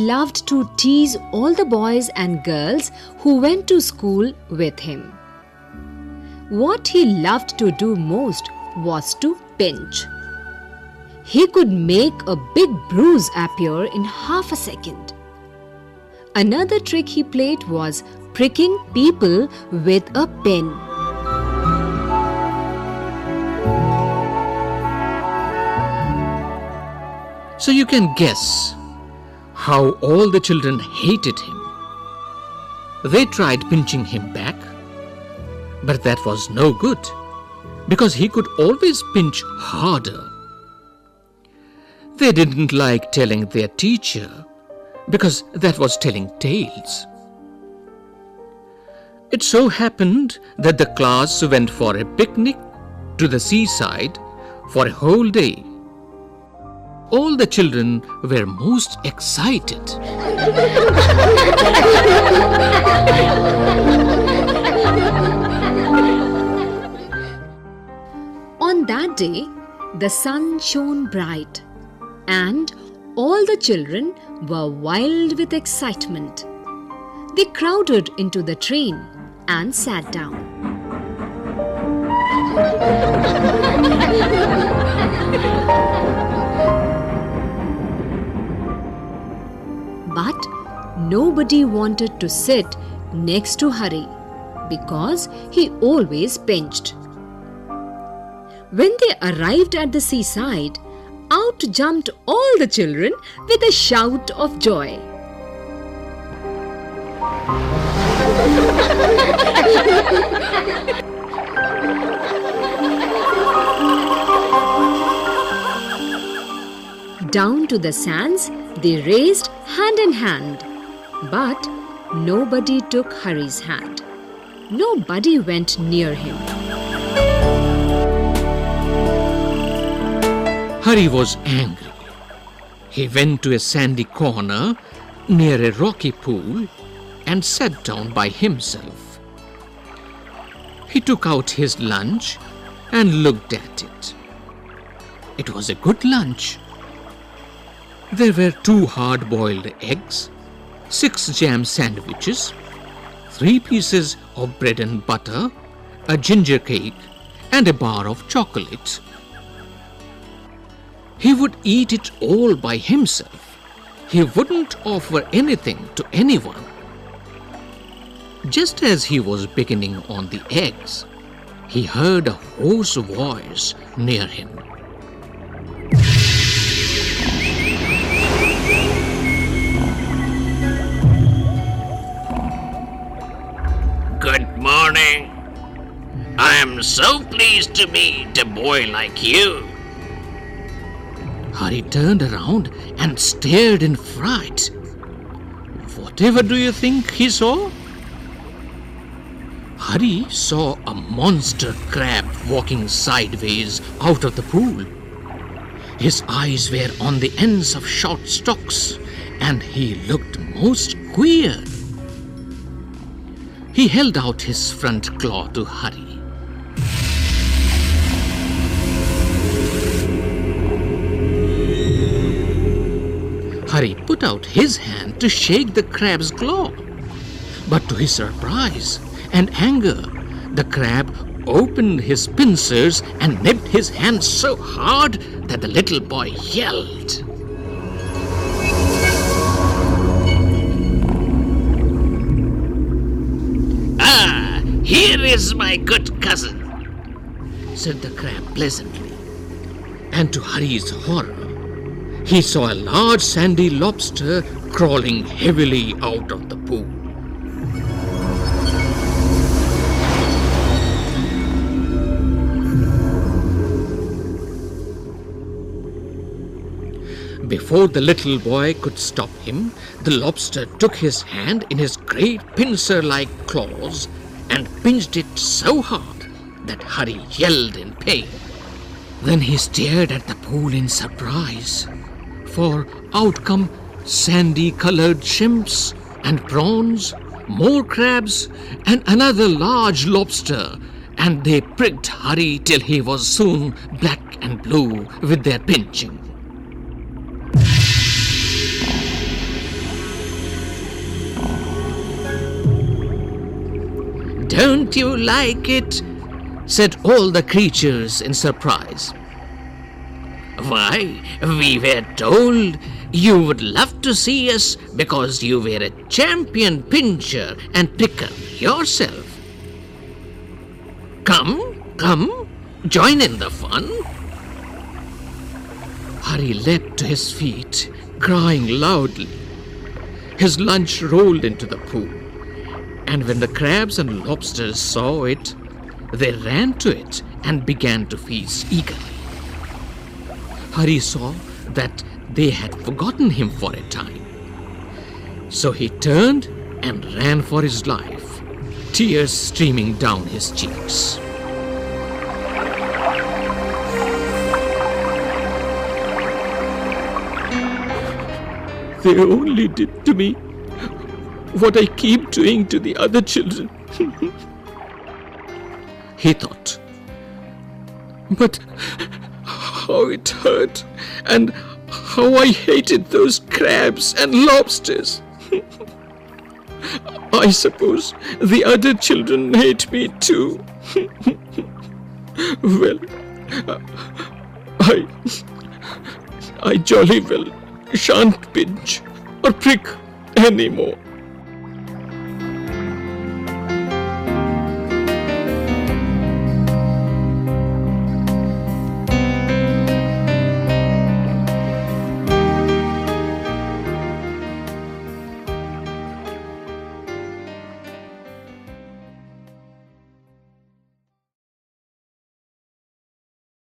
loved to tease all the boys and girls who went to school with him. What he loved to do most was to pinch. He could make a big bruise appear in half a second. Another trick he played was pricking people with a pin. So you can guess how all the children hated him. They tried pinching him back, but that was no good because he could always pinch harder. They didn't like telling their teacher because that was telling tales. It so happened that the class went for a picnic to the seaside for a whole day. All the children were most excited. On that day, the sun shone bright, and all the children were wild with excitement. They crowded into the train and sat down. nobody wanted to sit next to Hari because he always pinched. When they arrived at the seaside, out jumped all the children with a shout of joy. Down to the sands, they raced hand in hand. But nobody took Hari's hand. Nobody went near him. Hari was angry. He went to a sandy corner near a rocky pool and sat down by himself. He took out his lunch and looked at it. It was a good lunch. There were two hard boiled eggs, six jam sandwiches, three pieces of bread and butter, a ginger cake, and a bar of chocolate. He would eat it all by himself. He wouldn't offer anything to anyone. Just as he was beginning on the eggs, he heard a hoarse voice near him. Am so pleased to meet a boy like you. Hari turned around and stared in fright. Whatever do you think he saw? Hari saw a monster crab walking sideways out of the pool. His eyes were on the ends of short stalks, and he looked most queer. He held out his front claw to Hari. Hari put out his hand to shake the crab's claw. But to his surprise and anger, the crab opened his pincers and nipped his hand so hard that the little boy yelled. Ah, here is my good cousin. said the crab pleasantly. And to Hari's horror, he saw a large sandy lobster crawling heavily out of the pool. Before the little boy could stop him, the lobster took his hand in his great pincer like claws and pinched it so hard that Hari yelled in pain. Then he stared at the pool in surprise, for out come sandy colored shrimps and prawns, more crabs, and another large lobster, and they pricked Hari till he was soon black and blue with their pinching. Don't you like it? said all the creatures in surprise. Why, we were told you would love to see us because you were a champion pincher and picker yourself. Come, come, join in the fun. Hari leapt to his feet, crying loudly. His lunch rolled into the pool, and when the crabs and lobsters saw it, they ran to it and began to feast eagerly. Hari saw that they had forgotten him for a time. So he turned and ran for his life, tears streaming down his cheeks. They only did to me what I keep doing to the other children. he thought. But how it hurt, and how I hated those crabs and lobsters. I suppose the other children hate me too. well, uh, I. I jolly well shan't pinch or prick anymore.